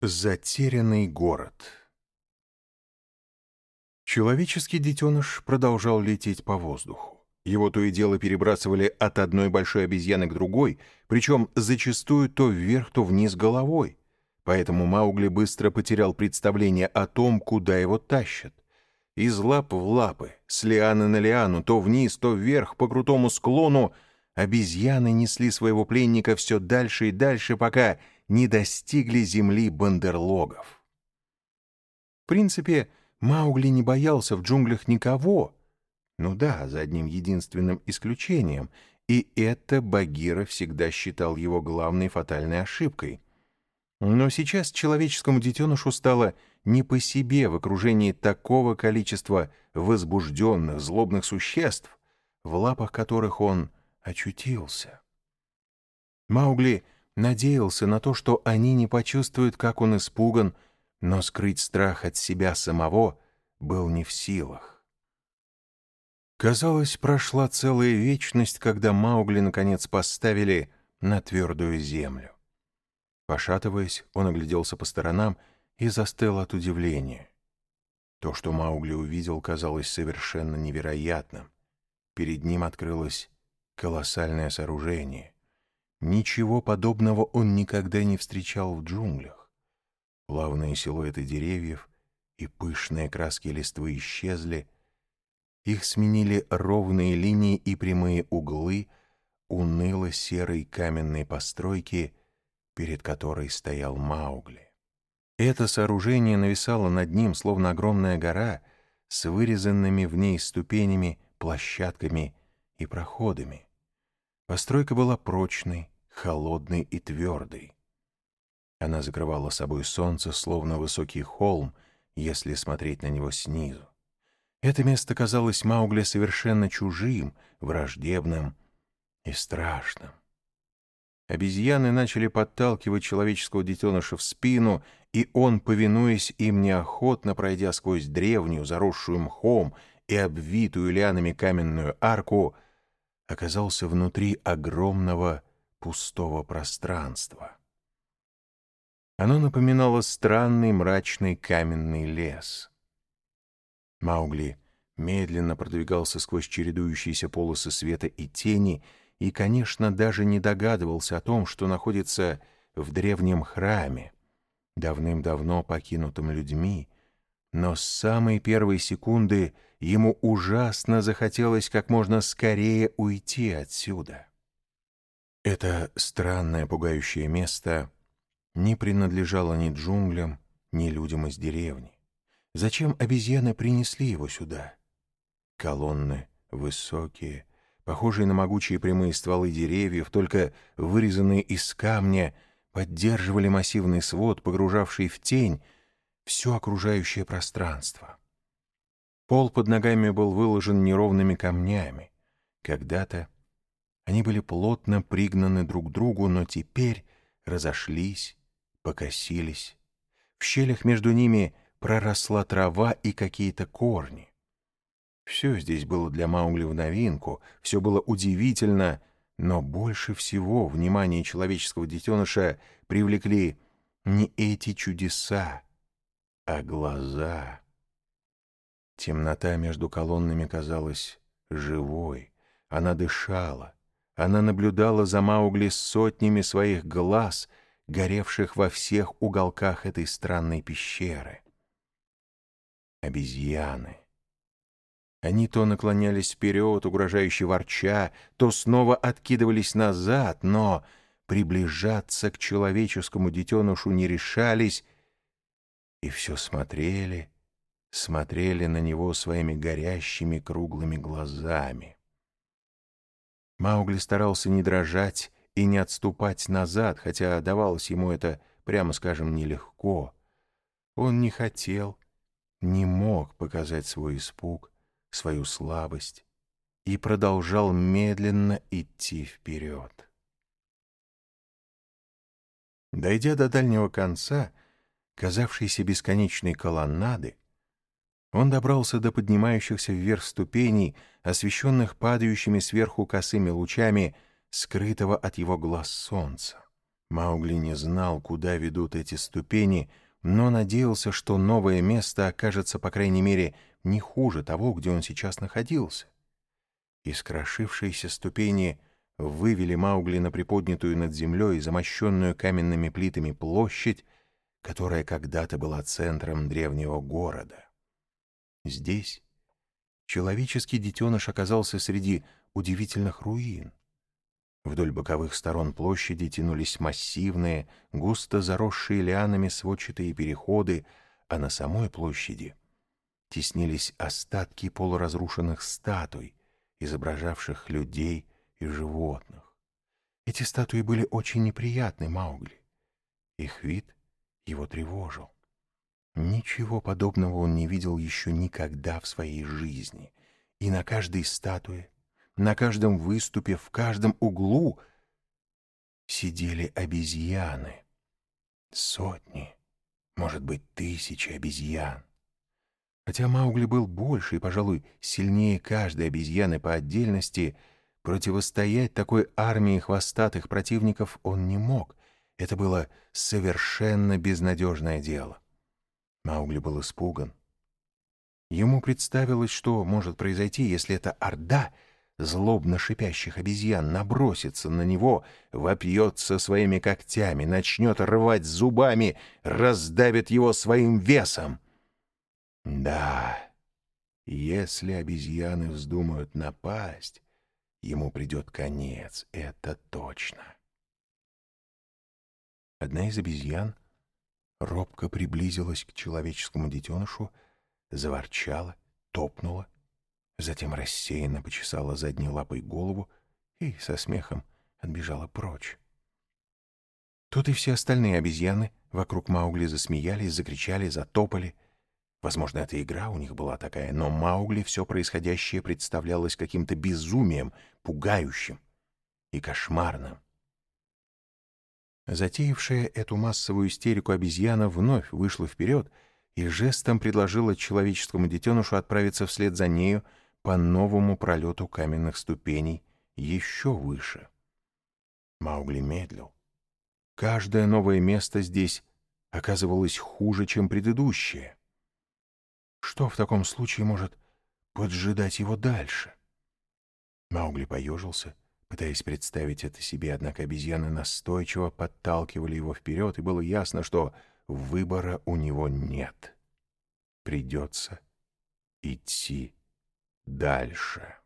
Затерянный город Человеческий детеныш продолжал лететь по воздуху. Его то и дело перебрасывали от одной большой обезьяны к другой, причем зачастую то вверх, то вниз головой. Поэтому Маугли быстро потерял представление о том, куда его тащат. Из лап в лапы, с лианы на лиану, то вниз, то вверх, по крутому склону, обезьяны несли своего пленника все дальше и дальше, пока не достигли земли бандерлогов. В принципе, Маугли не боялся в джунглях никого. Ну да, за одним единственным исключением, и это Багира всегда считал его главной фатальной ошибкой. Но сейчас человеческому детенышу стало не по себе в окружении такого количества возбужденных, злобных существ, в лапах которых он очутился. Маугли надеялся на то, что они не почувствуют, как он испуган, но скрыть страх от себя самого был не в силах. Казалось, прошла целая вечность, когда Маугли наконец поставили на твердую землю. Пошатываясь, он огляделся по сторонам и застыл от удивления. То, что Маугли увидел, казалось совершенно невероятным. Перед ним открылось колоссальное сооружение. Ничего подобного он никогда не встречал в джунглях. Плавные силуэты деревьев и пышные краски листвы исчезли. Их сменили ровные линии и прямые углы уныло-серой каменной постройки, перед которой стоял Маугли. Это сооружение нависало над ним, словно огромная гора, с вырезанными в ней ступенями, площадками и проходами. Постройка была прочной, холодной и твердой. Она закрывала собой солнце, словно высокий холм, если смотреть на него снизу. Это место казалось Маугле совершенно чужим, враждебным и страшным. Обезьяны начали подталкивать человеческого детеныша в спину, и он, повинуясь им неохотно, пройдя сквозь древнюю, заросшую мхом и обвитую лианами каменную арку, — оказался внутри огромного пустого пространства. Оно напоминало странный мрачный каменный лес. Маугли медленно продвигался сквозь чередующиеся полосы света и тени и, конечно, даже не догадывался о том, что находится в древнем храме, давным-давно покинутом людьми, но с самой первой секунды — ему ужасно захотелось как можно скорее уйти отсюда. Это странное пугающее место не принадлежало ни джунглям, ни людям из деревни. Зачем обезьяны принесли его сюда? Колонны высокие, похожие на могучие прямые стволы деревьев, только вырезанные из камня, поддерживали массивный свод, погружавший в тень все окружающее пространство. Пол под ногами был выложен неровными камнями. Когда-то они были плотно пригнаны друг к другу, но теперь разошлись, покосились. В щелях между ними проросла трава и какие-то корни. Все здесь было для Маугли в новинку, все было удивительно, но больше всего внимание человеческого детеныша привлекли не эти чудеса, а глаза. Темнота между колоннами казалась живой. Она дышала. Она наблюдала за Маугли сотнями своих глаз, горевших во всех уголках этой странной пещеры. Обезьяны. Они то наклонялись вперед, угрожающе ворча, то снова откидывались назад, но приближаться к человеческому детенышу не решались и все смотрели, смотрели на него своими горящими круглыми глазами. Маугли старался не дрожать и не отступать назад, хотя давалось ему это, прямо скажем, нелегко. Он не хотел, не мог показать свой испуг, свою слабость и продолжал медленно идти вперед. Дойдя до дальнего конца, казавшейся бесконечной колоннады, он добрался до поднимающихся вверх ступеней, освещенных падающими сверху косыми лучами, скрытого от его глаз солнца. Маугли не знал, куда ведут эти ступени, но надеялся, что новое место окажется, по крайней мере, не хуже того, где он сейчас находился. Искрошившиеся ступени вывели Маугли на приподнятую над землей, замощенную каменными плитами площадь, которая когда-то была центром древнего города. Здесь человеческий детеныш оказался среди удивительных руин. Вдоль боковых сторон площади тянулись массивные, густо заросшие лианами сводчатые переходы, а на самой площади теснились остатки полуразрушенных статуй, изображавших людей и животных. Эти статуи были очень неприятны Маугли. Их вид его тревожил. Ничего подобного он не видел еще никогда в своей жизни. И на каждой статуе, на каждом выступе, в каждом углу сидели обезьяны. Сотни, может быть, тысячи обезьян. Хотя Маугли был больше и, пожалуй, сильнее каждой обезьяны по отдельности, противостоять такой армии хвостатых противников он не мог. Это было совершенно безнадежное дело. Маугли был испуган. Ему представилось, что может произойти, если эта орда злобно шипящих обезьян набросится на него, вопьется своими когтями, начнет рвать зубами, раздавит его своим весом. Да, если обезьяны вздумают напасть, ему придет конец, это точно. Одна из обезьян — робко приблизилась к человеческому детенышу, заворчала, топнула, затем рассеянно почесала задней лапой голову и со смехом отбежала прочь. Тут и все остальные обезьяны вокруг Маугли засмеялись, закричали, затопали. Возможно, эта игра у них была такая, но Маугли все происходящее представлялось каким-то безумием, пугающим и кошмарным. Затеявшая эту массовую истерику обезьяна вновь вышла вперед и жестом предложила человеческому детенышу отправиться вслед за нею по новому пролету каменных ступеней еще выше. Маугли медлил. Каждое новое место здесь оказывалось хуже, чем предыдущее. Что в таком случае может поджидать его дальше? Маугли поежился — пытаясь представить это себе, однако обезьяны настойчиво подталкивали его вперед, и было ясно, что выбора у него нет. Придется идти дальше.